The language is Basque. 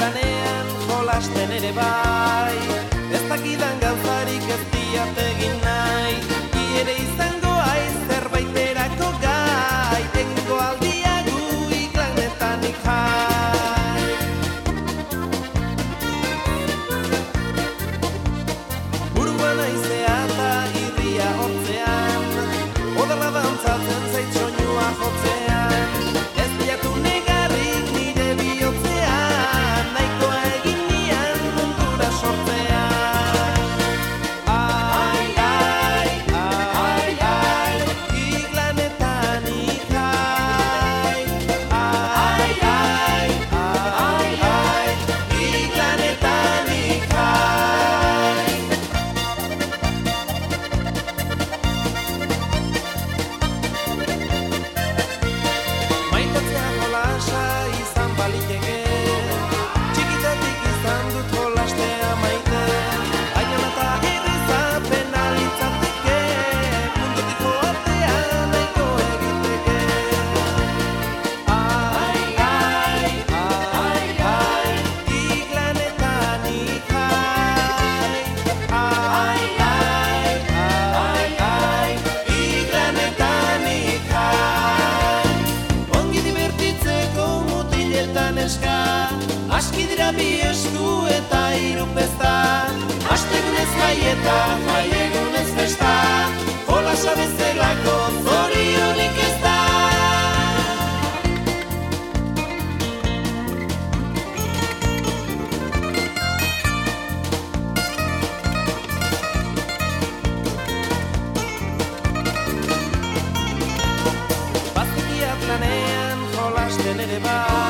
lanean jolasten ere bai. Ez dakidan gauzarik ez diat egin nahi. Iere izango aiz zerbaiterako gai. Tengo aldia gu iklanetan ikai Buruan aizea little bar.